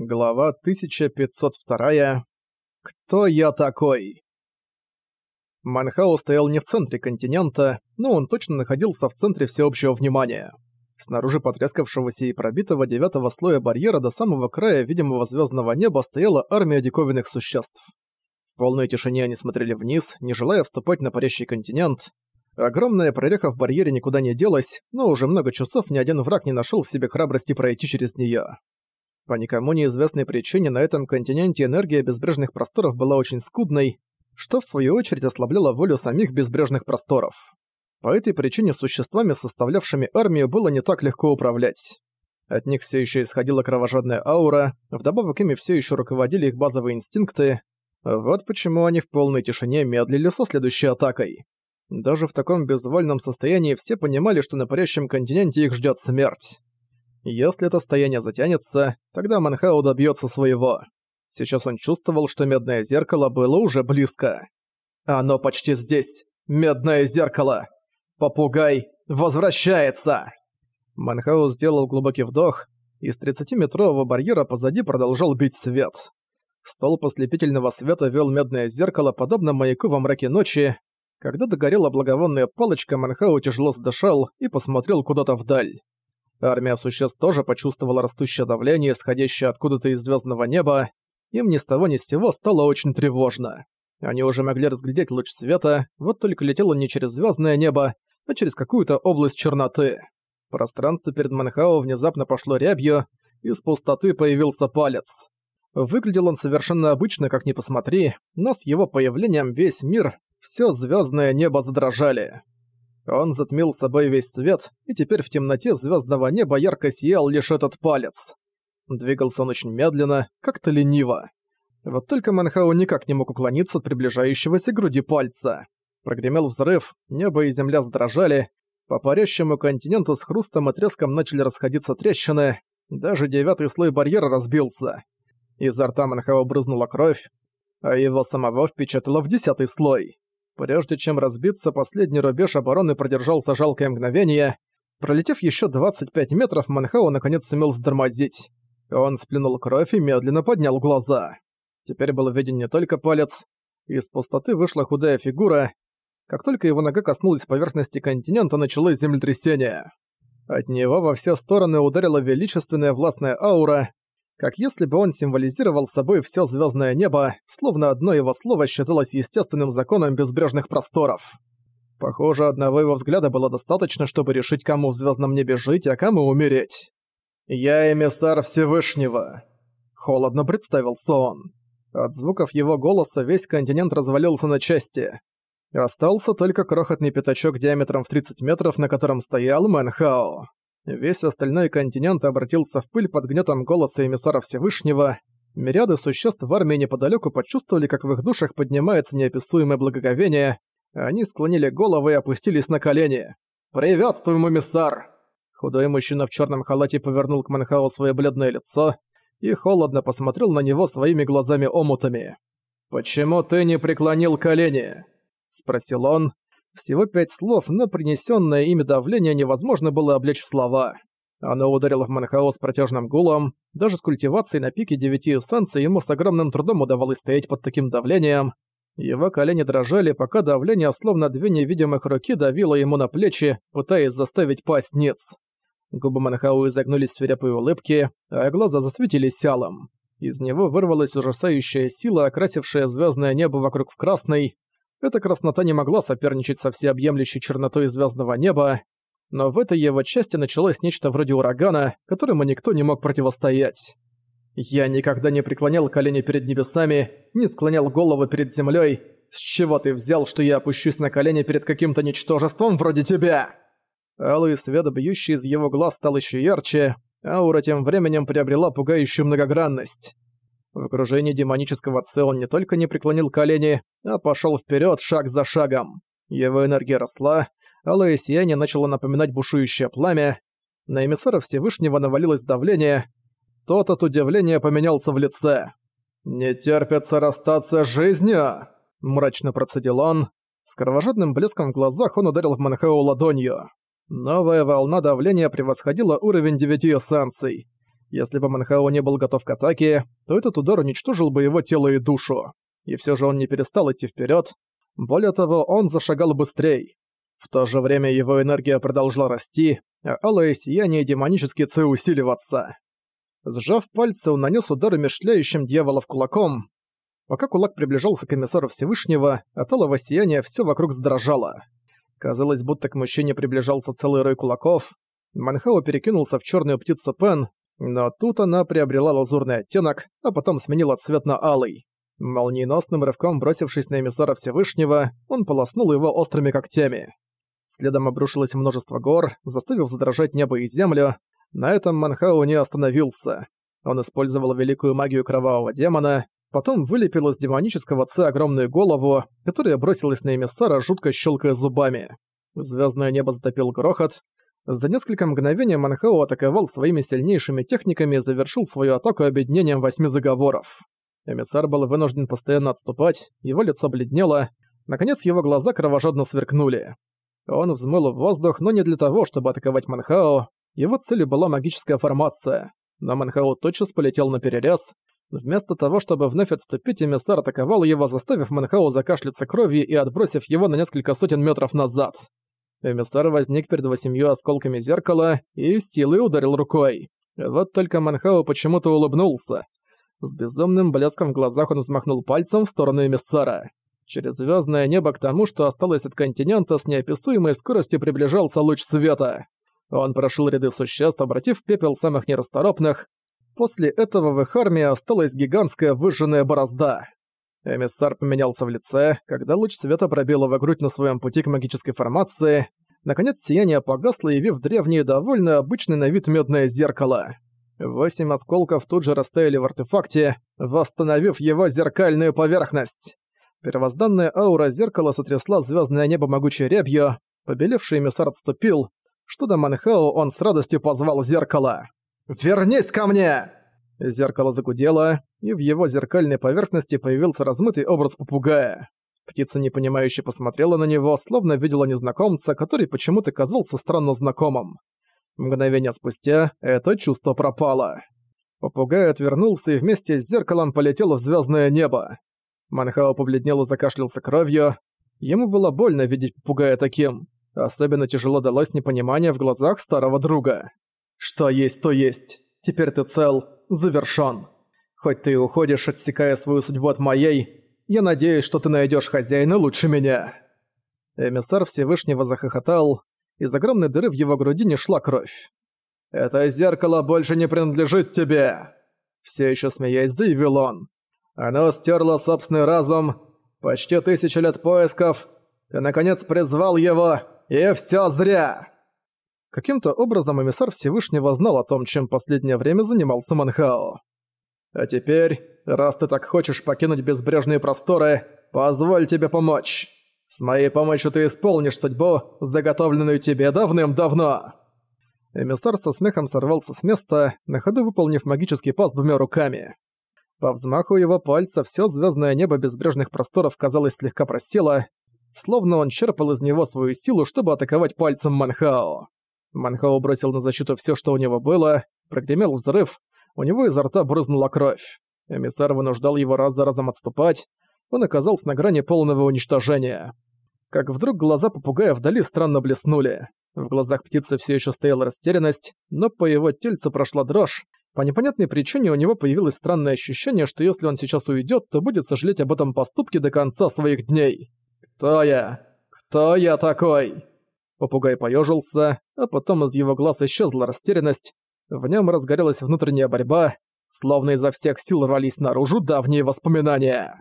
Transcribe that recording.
Глава 1502. Кто я такой? Манхау стоял не в центре континента, но он точно находился в центре всеобщего внимания. Снаружи потрескавшегося и пробитого девятого слоя барьера до самого края видимого звездного неба стояла армия диковинных существ. В полной тишине они смотрели вниз, не желая вступать на парящий континент. Огромная прореха в барьере никуда не делась, но уже много часов ни один враг не нашел в себе храбрости пройти через нее. По никому неизвестной причине на этом континенте энергия безбрежных просторов была очень скудной, что в свою очередь ослабляло волю самих безбрежных просторов. По этой причине существами, составлявшими армию, было не так легко управлять. От них все еще исходила кровожадная аура, вдобавок ими все еще руководили их базовые инстинкты. Вот почему они в полной тишине медлили со следующей атакой. Даже в таком безвольном состоянии все понимали, что на парящем континенте их ждет смерть. Если это стояние затянется, тогда Манхау добьется своего. Сейчас он чувствовал, что медное зеркало было уже близко. Оно почти здесь. Медное зеркало. Попугай возвращается. Манхау сделал глубокий вдох, и с 30-метрового барьера позади продолжал бить свет. Столб ослепительного света вел медное зеркало, подобно маяку во мраке ночи. Когда догорела благовонная палочка, Манхау тяжело задышал и посмотрел куда-то вдаль. Армия существ тоже почувствовала растущее давление, исходящее откуда-то из звездного неба. Им ни с того ни с сего стало очень тревожно. Они уже могли разглядеть луч света, вот только летел он не через звездное небо, а через какую-то область черноты. Пространство перед Манхао внезапно пошло рябью, из пустоты появился палец. Выглядел он совершенно обычно, как ни посмотри, но с его появлением весь мир, все звездное небо задрожали. Он затмил собой весь свет, и теперь в темноте звездного неба ярко сиял лишь этот палец. Двигался он очень медленно, как-то лениво. Вот только Манхау никак не мог уклониться от приближающегося груди пальца. Прогремел взрыв, небо и земля задрожали, по парящему континенту с хрустом и треском начали расходиться трещины, даже девятый слой барьера разбился. Изо рта Манхау брызнула кровь, а его самого впечатало в десятый слой. Прежде чем разбиться, последний рубеж обороны продержался жалкое мгновение. Пролетев еще 25 метров, Манхау наконец сумел сдормозить. Он сплюнул кровь и медленно поднял глаза. Теперь был виден не только палец. Из пустоты вышла худая фигура. Как только его нога коснулась поверхности континента, началось землетрясение. От него во все стороны ударила величественная властная аура, как если бы он символизировал собой все звездное небо, словно одно его слово считалось естественным законом безбрежных просторов. Похоже, одного его взгляда было достаточно, чтобы решить, кому в звездном небе жить, а кому умереть. «Я эмиссар Всевышнего», — холодно представился он. От звуков его голоса весь континент развалился на части. Остался только крохотный пятачок диаметром в 30 метров, на котором стоял Мэнхао. Весь остальной континент обратился в пыль под гнетом голоса эмиссара Всевышнего. Мириады существ в армии неподалеку почувствовали, как в их душах поднимается неописуемое благоговение. Они склонили головы и опустились на колени. «Приветствуем, эмиссар!» Худой мужчина в черном халате повернул к Манхау свое бледное лицо и холодно посмотрел на него своими глазами-омутами. «Почему ты не преклонил колени?» – спросил он, всего пять слов, но принесенное ими давление невозможно было облечь в слова. Оно ударило в Манхао с протяжным гулом. Даже с культивацией на пике девяти эссенций ему с огромным трудом удавалось стоять под таким давлением. Его колени дрожали, пока давление, словно две невидимых руки, давило ему на плечи, пытаясь заставить пасть ниц. Губы Манхау изогнулись в свирепой улыбке, а глаза засветились сялом. Из него вырвалась ужасающая сила, окрасившая звездное небо вокруг в красный. Эта краснота не могла соперничать со всеобъемлющей чернотой звездного неба, но в этой его части началось нечто вроде урагана, которому никто не мог противостоять. «Я никогда не преклонял колени перед небесами, не склонял голову перед землей. С чего ты взял, что я опущусь на колени перед каким-то ничтожеством вроде тебя?» Алый свет, бьющий из его глаз, стал еще ярче, аура тем временем приобрела пугающую многогранность. В окружении демонического Це он не только не преклонил колени, а пошел вперед шаг за шагом. Его энергия росла, алое сияние начало напоминать бушующее пламя, на эмиссара Всевышнего навалилось давление, тот от удивления поменялся в лице. «Не терпится расстаться с жизнью!» – мрачно процедил он. С кровожадным блеском в глазах он ударил в Манхау ладонью. Новая волна давления превосходила уровень девяти эссенций. Если бы Манхао не был готов к атаке, то этот удар уничтожил бы его тело и душу. И все же он не перестал идти вперед. Более того, он зашагал быстрее. В то же время его энергия продолжала расти, а алое сияние демонически ци усиливаться. Сжав пальцы, он нанес удар умешляющим дьяволов кулаком. Пока кулак приближался к комиссару Всевышнего, от алого сияния все вокруг задрожало. Казалось, будто к мужчине приближался целый рой кулаков. Манхао перекинулся в черную птицу Пен, но тут она приобрела лазурный оттенок, а потом сменила цвет на алый. Молниеносным рывком бросившись на эмиссара Всевышнего, он полоснул его острыми когтями. Следом обрушилось множество гор, заставив задрожать небо и землю. На этом Манхау не остановился. Он использовал великую магию кровавого демона, потом вылепил из демонического ци огромную голову, которая бросилась на эмиссара, жутко щелкая зубами. Звездное небо затопил грохот. За несколько мгновений Манхау атаковал своими сильнейшими техниками и завершил свою атаку объединением восьми заговоров. Эмиссар был вынужден постоянно отступать, его лицо бледнело, наконец его глаза кровожадно сверкнули. Он взмыл в воздух, но не для того, чтобы атаковать Манхао. Его целью была магическая формация. Но Манхао тотчас полетел на перерез. Вместо того, чтобы вновь отступить, эмиссар атаковал его, заставив Манхао закашляться кровью и отбросив его на несколько сотен метров назад. Эмиссар возник перед восемью осколками зеркала и силой ударил рукой. Вот только Манхао почему-то улыбнулся. С безумным блеском в глазах он взмахнул пальцем в сторону эмиссара. Через звездное небо к тому, что осталось от континента, с неописуемой скоростью приближался луч света. Он прошел ряды существ, обратив пепел самых нерасторопных. После этого в их армии осталась гигантская выжженная борозда. Эмиссар поменялся в лице, когда луч света пробил его грудь на своем пути к магической формации. Наконец сияние погасло, явив древнее довольно обычный на вид медное зеркало. Восемь осколков тут же растаяли в артефакте, восстановив его зеркальную поверхность. Первозданная аура зеркала сотрясла звездное небо могучей рябью, побелевший эмиссар отступил, что до Манхао он с радостью позвал зеркало. «Вернись ко мне!» Зеркало загудело, и в его зеркальной поверхности появился размытый образ попугая. Птица непонимающе посмотрела на него, словно видела незнакомца, который почему-то казался странно знакомым. Мгновение спустя это чувство пропало. Попугай отвернулся и вместе с зеркалом полетел в звездное небо. Манхао побледнел и закашлялся кровью. Ему было больно видеть попугая таким. Особенно тяжело далось непонимание в глазах старого друга. «Что есть, то есть. Теперь ты цел, завершён. Хоть ты и уходишь, отсекая свою судьбу от моей, я надеюсь, что ты найдёшь хозяина лучше меня». Эмиссар Всевышнего захохотал. Из огромной дыры в его груди не шла кровь. «Это зеркало больше не принадлежит тебе!» Все еще смеясь, заявил он. Оно стерло собственный разум. Почти тысячу лет поисков. Ты, наконец, призвал его, и все зря!» Каким-то образом эмиссар Всевышнего знал о том, чем последнее время занимался Манхао. «А теперь, раз ты так хочешь покинуть безбрежные просторы, позволь тебе помочь. С моей помощью ты исполнишь судьбу, заготовленную тебе давным-давно!» Эмиссар со смехом сорвался с места, на ходу выполнив магический пас двумя руками. По взмаху его пальца все звездное небо безбрежных просторов казалось слегка просело, словно он черпал из него свою силу, чтобы атаковать пальцем Манхао. Манхао бросил на защиту все, что у него было, прогремел взрыв, у него изо рта брызнула кровь. Эмиссар вынуждал его раз за разом отступать, он оказался на грани полного уничтожения. Как вдруг глаза попугая вдали странно блеснули. В глазах птицы все еще стояла растерянность, но по его тельцу прошла дрожь, по непонятной причине у него появилось странное ощущение, что если он сейчас уйдет, то будет сожалеть об этом поступке до конца своих дней. «Кто я? Кто я такой?» Попугай поежился, а потом из его глаз исчезла растерянность. В нем разгорелась внутренняя борьба, словно изо всех сил рвались наружу давние воспоминания.